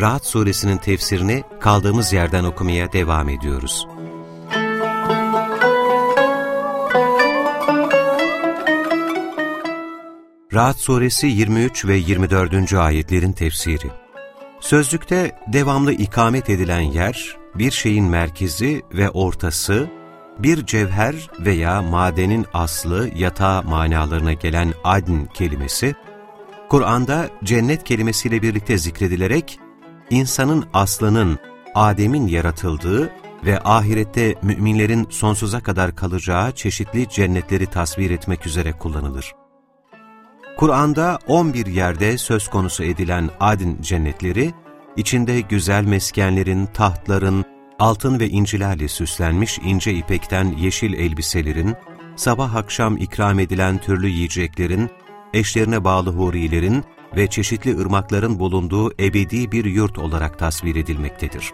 Rahat Suresinin tefsirini kaldığımız yerden okumaya devam ediyoruz. Rahat Suresi 23 ve 24. ayetlerin tefsiri Sözlükte devamlı ikamet edilen yer, bir şeyin merkezi ve ortası, bir cevher veya madenin aslı, yatağı manalarına gelen adn kelimesi, Kur'an'da cennet kelimesiyle birlikte zikredilerek, insanın aslının, Adem'in yaratıldığı ve ahirette müminlerin sonsuza kadar kalacağı çeşitli cennetleri tasvir etmek üzere kullanılır. Kur'an'da 11 yerde söz konusu edilen adin cennetleri, içinde güzel meskenlerin, tahtların, altın ve incilerle süslenmiş ince ipekten yeşil elbiselerin, sabah akşam ikram edilen türlü yiyeceklerin, eşlerine bağlı hurilerin ve çeşitli ırmakların bulunduğu ebedi bir yurt olarak tasvir edilmektedir.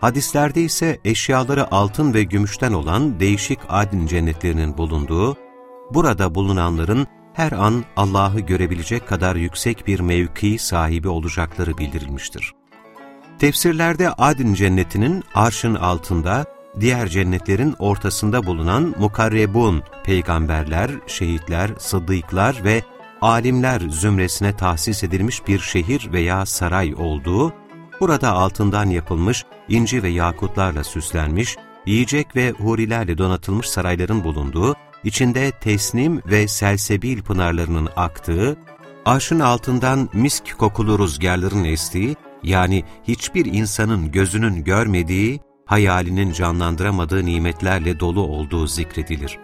Hadislerde ise eşyaları altın ve gümüşten olan değişik adin cennetlerinin bulunduğu, burada bulunanların her an Allah'ı görebilecek kadar yüksek bir mevki sahibi olacakları bildirilmiştir. Tefsirlerde Adin cennetinin arşın altında, diğer cennetlerin ortasında bulunan mukarrebun, peygamberler, şehitler, sıddıklar ve alimler zümresine tahsis edilmiş bir şehir veya saray olduğu, burada altından yapılmış, inci ve yakutlarla süslenmiş, yiyecek ve hurilerle donatılmış sarayların bulunduğu, içinde tesnim ve selsebil pınarlarının aktığı, arşın altından misk kokulu rüzgarların estiği, yani hiçbir insanın gözünün görmediği, hayalinin canlandıramadığı nimetlerle dolu olduğu zikredilir.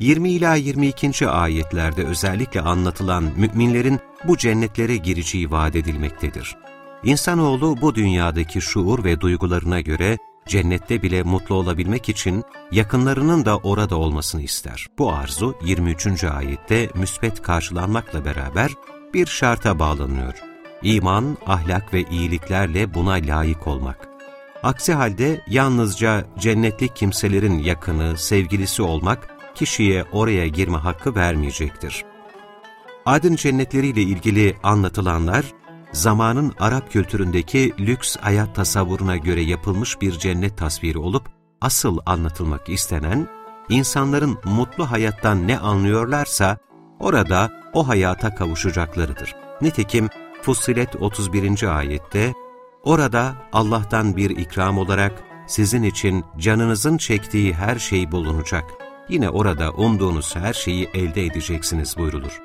20 ila 22. ayetlerde özellikle anlatılan müminlerin bu cennetlere gireceği vaat edilmektedir. İnsanoğlu bu dünyadaki şuur ve duygularına göre cennette bile mutlu olabilmek için yakınlarının da orada olmasını ister. Bu arzu 23. ayette müsbet karşılanmakla beraber bir şarta bağlanıyor. İman, ahlak ve iyiliklerle buna layık olmak. Aksi halde yalnızca cennetlik kimselerin yakını, sevgilisi olmak kişiye oraya girme hakkı vermeyecektir. Adın cennetleriyle ilgili anlatılanlar, zamanın Arap kültüründeki lüks hayat tasavvuruna göre yapılmış bir cennet tasviri olup, asıl anlatılmak istenen, insanların mutlu hayattan ne anlıyorlarsa, orada o hayata kavuşacaklarıdır. Nitekim Fussilet 31. ayette, orada Allah'tan bir ikram olarak sizin için canınızın çektiği her şey bulunacak. Yine orada umduğunuz her şeyi elde edeceksiniz buyrulur.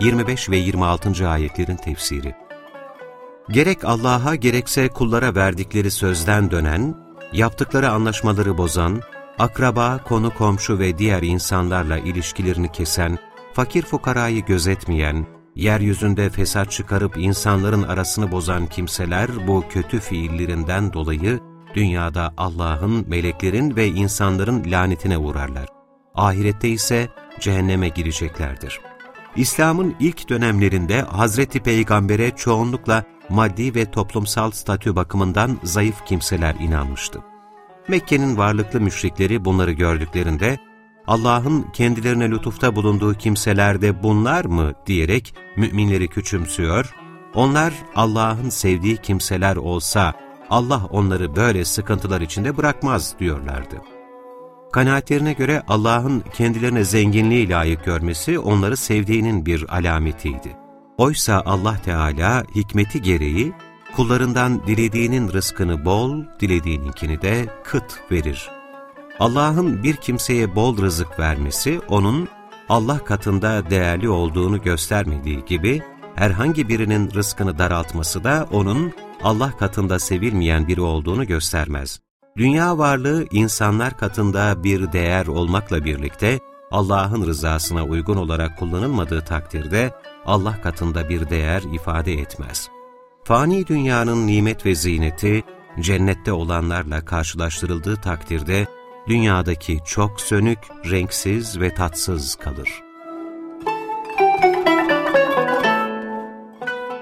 25 ve 26. ayetlerin tefsiri Gerek Allah'a gerekse kullara verdikleri sözden dönen, yaptıkları anlaşmaları bozan, akraba, konu komşu ve diğer insanlarla ilişkilerini kesen, fakir fukarayı gözetmeyen, yeryüzünde fesat çıkarıp insanların arasını bozan kimseler bu kötü fiillerinden dolayı dünyada Allah'ın, meleklerin ve insanların lanetine uğrarlar. Ahirette ise cehenneme gireceklerdir. İslam'ın ilk dönemlerinde Hazreti Peygamber'e çoğunlukla maddi ve toplumsal statü bakımından zayıf kimseler inanmıştı. Mekke'nin varlıklı müşrikleri bunları gördüklerinde, Allah'ın kendilerine lütufta bulunduğu kimseler de bunlar mı diyerek müminleri küçümsüyor, onlar Allah'ın sevdiği kimseler olsa Allah onları böyle sıkıntılar içinde bırakmaz diyorlardı. Kanaatlerine göre Allah'ın kendilerine zenginliği layık görmesi onları sevdiğinin bir alametiydi. Oysa Allah Teala hikmeti gereği kullarından dilediğinin rızkını bol, dilediğininkini de kıt verir. Allah'ın bir kimseye bol rızık vermesi, onun Allah katında değerli olduğunu göstermediği gibi, herhangi birinin rızkını daraltması da onun Allah katında sevilmeyen biri olduğunu göstermez. Dünya varlığı insanlar katında bir değer olmakla birlikte Allah'ın rızasına uygun olarak kullanılmadığı takdirde Allah katında bir değer ifade etmez. Fani dünyanın nimet ve ziyneti, cennette olanlarla karşılaştırıldığı takdirde, dünyadaki çok sönük, renksiz ve tatsız kalır.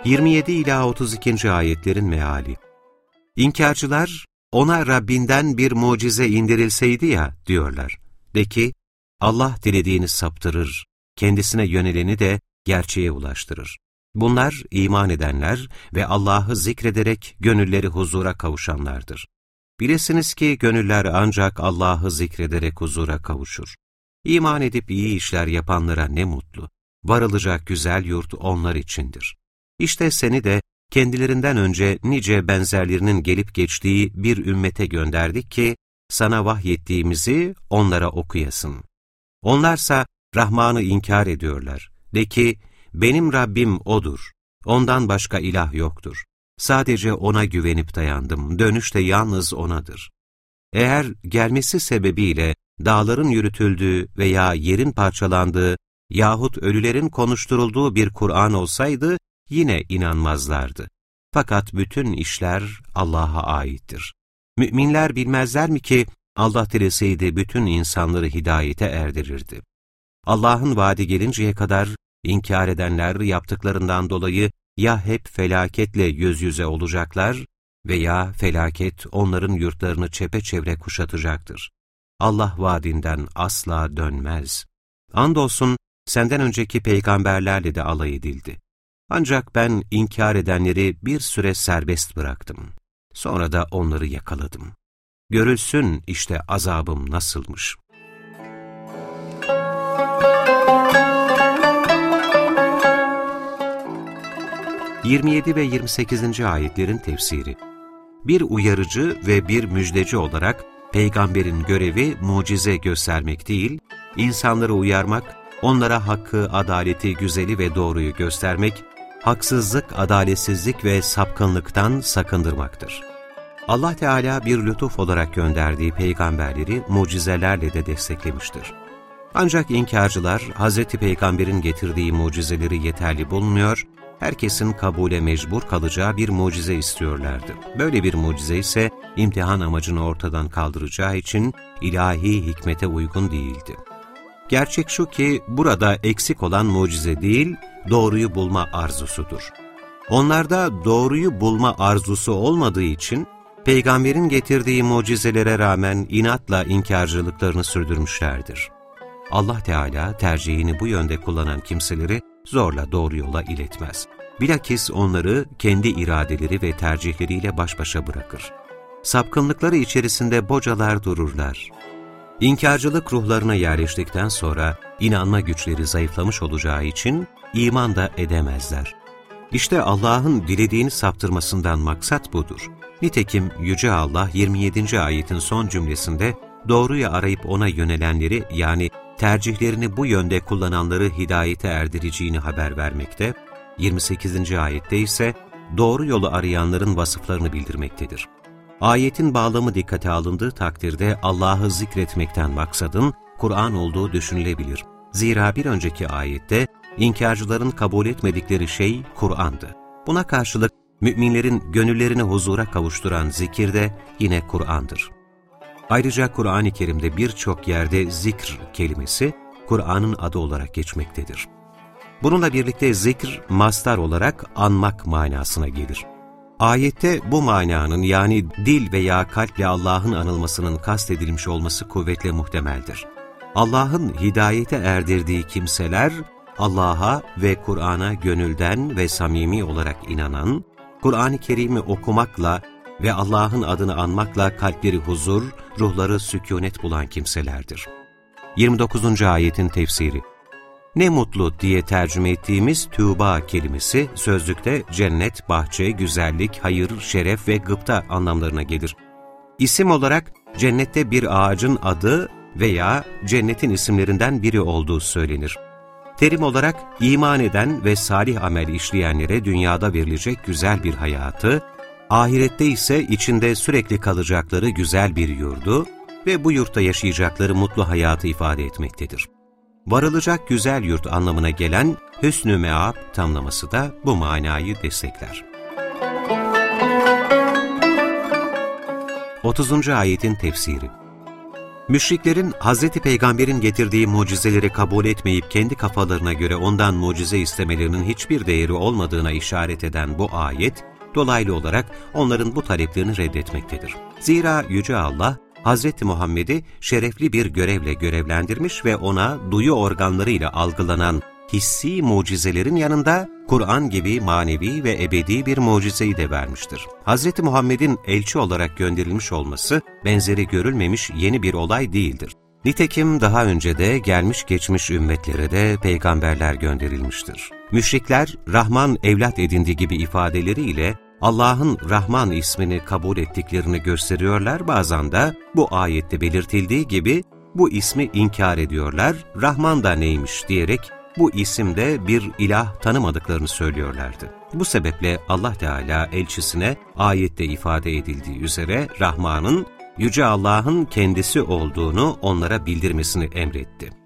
27 ila 32. ayetlerin meali İnkarcılar, ona Rabbinden bir mucize indirilseydi ya diyorlar. De ki, Allah dilediğini saptırır, kendisine yöneleni de gerçeğe ulaştırır. Bunlar iman edenler ve Allah'ı zikrederek gönülleri huzura kavuşanlardır. Bilesiniz ki gönüller ancak Allah'ı zikrederek huzura kavuşur. İman edip iyi işler yapanlara ne mutlu. Varılacak güzel yurt onlar içindir. İşte seni de kendilerinden önce nice benzerlerinin gelip geçtiği bir ümmete gönderdik ki, sana vahyettiğimizi onlara okuyasın. Onlarsa Rahman'ı inkar ediyorlar. De ki, benim Rabbim O'dur. Ondan başka ilah yoktur. Sadece O'na güvenip dayandım. Dönüş de yalnız O'nadır. Eğer gelmesi sebebiyle dağların yürütüldüğü veya yerin parçalandığı yahut ölülerin konuşturulduğu bir Kur'an olsaydı, yine inanmazlardı. Fakat bütün işler Allah'a aittir. Müminler bilmezler mi ki Allah dileseydi bütün insanları hidayete erdirirdi. Allah'ın vaadi gelinceye kadar inkar edenler yaptıklarından dolayı ya hep felaketle yüz yüze olacaklar veya felaket onların yurtlarını çepeçevre kuşatacaktır. Allah vaadinden asla dönmez. Andolsun senden önceki peygamberlerle de alay edildi. Ancak ben inkar edenleri bir süre serbest bıraktım. Sonra da onları yakaladım. Görülsün işte azabım nasılmış. ...27 ve 28. ayetlerin tefsiri Bir uyarıcı ve bir müjdeci olarak peygamberin görevi mucize göstermek değil, insanları uyarmak, onlara hakkı, adaleti, güzeli ve doğruyu göstermek, haksızlık, adaletsizlik ve sapkınlıktan sakındırmaktır. Allah Teala bir lütuf olarak gönderdiği peygamberleri mucizelerle de desteklemiştir. Ancak inkarcılar Hz. Peygamber'in getirdiği mucizeleri yeterli bulmuyor, herkesin kabule mecbur kalacağı bir mucize istiyorlardı. Böyle bir mucize ise imtihan amacını ortadan kaldıracağı için ilahi hikmete uygun değildi. Gerçek şu ki burada eksik olan mucize değil, doğruyu bulma arzusudur. Onlarda doğruyu bulma arzusu olmadığı için, peygamberin getirdiği mucizelere rağmen inatla inkarcılıklarını sürdürmüşlerdir. Allah Teala tercihini bu yönde kullanan kimseleri zorla doğru yola iletmez. Bilakis onları kendi iradeleri ve tercihleriyle baş başa bırakır. Sapkınlıkları içerisinde bocalar dururlar. İnkarcılık ruhlarına yerleştikten sonra inanma güçleri zayıflamış olacağı için iman da edemezler. İşte Allah'ın dilediğini saptırmasından maksat budur. Nitekim Yüce Allah 27. ayetin son cümlesinde doğruyu arayıp ona yönelenleri yani tercihlerini bu yönde kullananları hidayete erdireceğini haber vermekte, 28. ayette ise doğru yolu arayanların vasıflarını bildirmektedir. Ayetin bağlamı dikkate alındığı takdirde Allah'ı zikretmekten maksadın Kur'an olduğu düşünülebilir. Zira bir önceki ayette inkarcıların kabul etmedikleri şey Kur'an'dı. Buna karşılık müminlerin gönüllerini huzura kavuşturan zikir de yine Kur'an'dır. Ayrıca Kur'an-ı Kerim'de birçok yerde zikr kelimesi Kur'an'ın adı olarak geçmektedir. Bununla birlikte zikr, mastar olarak anmak manasına gelir. Ayette bu mananın yani dil veya kalple Allah'ın anılmasının kastedilmiş olması kuvvetle muhtemeldir. Allah'ın hidayete erdirdiği kimseler, Allah'a ve Kur'an'a gönülden ve samimi olarak inanan, Kur'an-ı Kerim'i okumakla ve Allah'ın adını anmakla kalpleri huzur, ruhları sükunet bulan kimselerdir. 29. ayetin tefsiri ne mutlu diye tercüme ettiğimiz Tuğba kelimesi sözlükte cennet, bahçe, güzellik, hayır, şeref ve gıpta anlamlarına gelir. İsim olarak cennette bir ağacın adı veya cennetin isimlerinden biri olduğu söylenir. Terim olarak iman eden ve salih amel işleyenlere dünyada verilecek güzel bir hayatı, ahirette ise içinde sürekli kalacakları güzel bir yurdu ve bu yurtta yaşayacakları mutlu hayatı ifade etmektedir varılacak güzel yurt anlamına gelen Hüsnü Meab tamlaması da bu manayı destekler. 30. Ayetin Tefsiri Müşriklerin Hz. Peygamber'in getirdiği mucizeleri kabul etmeyip kendi kafalarına göre ondan mucize istemelerinin hiçbir değeri olmadığına işaret eden bu ayet, dolaylı olarak onların bu taleplerini reddetmektedir. Zira Yüce Allah, Hz. Muhammed'i şerefli bir görevle görevlendirmiş ve ona duyu organlarıyla algılanan hissi mucizelerin yanında Kur'an gibi manevi ve ebedi bir mucizeyi de vermiştir. Hz. Muhammed'in elçi olarak gönderilmiş olması benzeri görülmemiş yeni bir olay değildir. Nitekim daha önce de gelmiş geçmiş ümmetlere de peygamberler gönderilmiştir. Müşrikler, Rahman evlat edindi gibi ifadeleriyle Allah'ın Rahman ismini kabul ettiklerini gösteriyorlar bazen de bu ayette belirtildiği gibi bu ismi inkar ediyorlar, Rahman da neymiş diyerek bu isimde bir ilah tanımadıklarını söylüyorlardı. Bu sebeple Allah Teala elçisine ayette ifade edildiği üzere Rahman'ın Yüce Allah'ın kendisi olduğunu onlara bildirmesini emretti.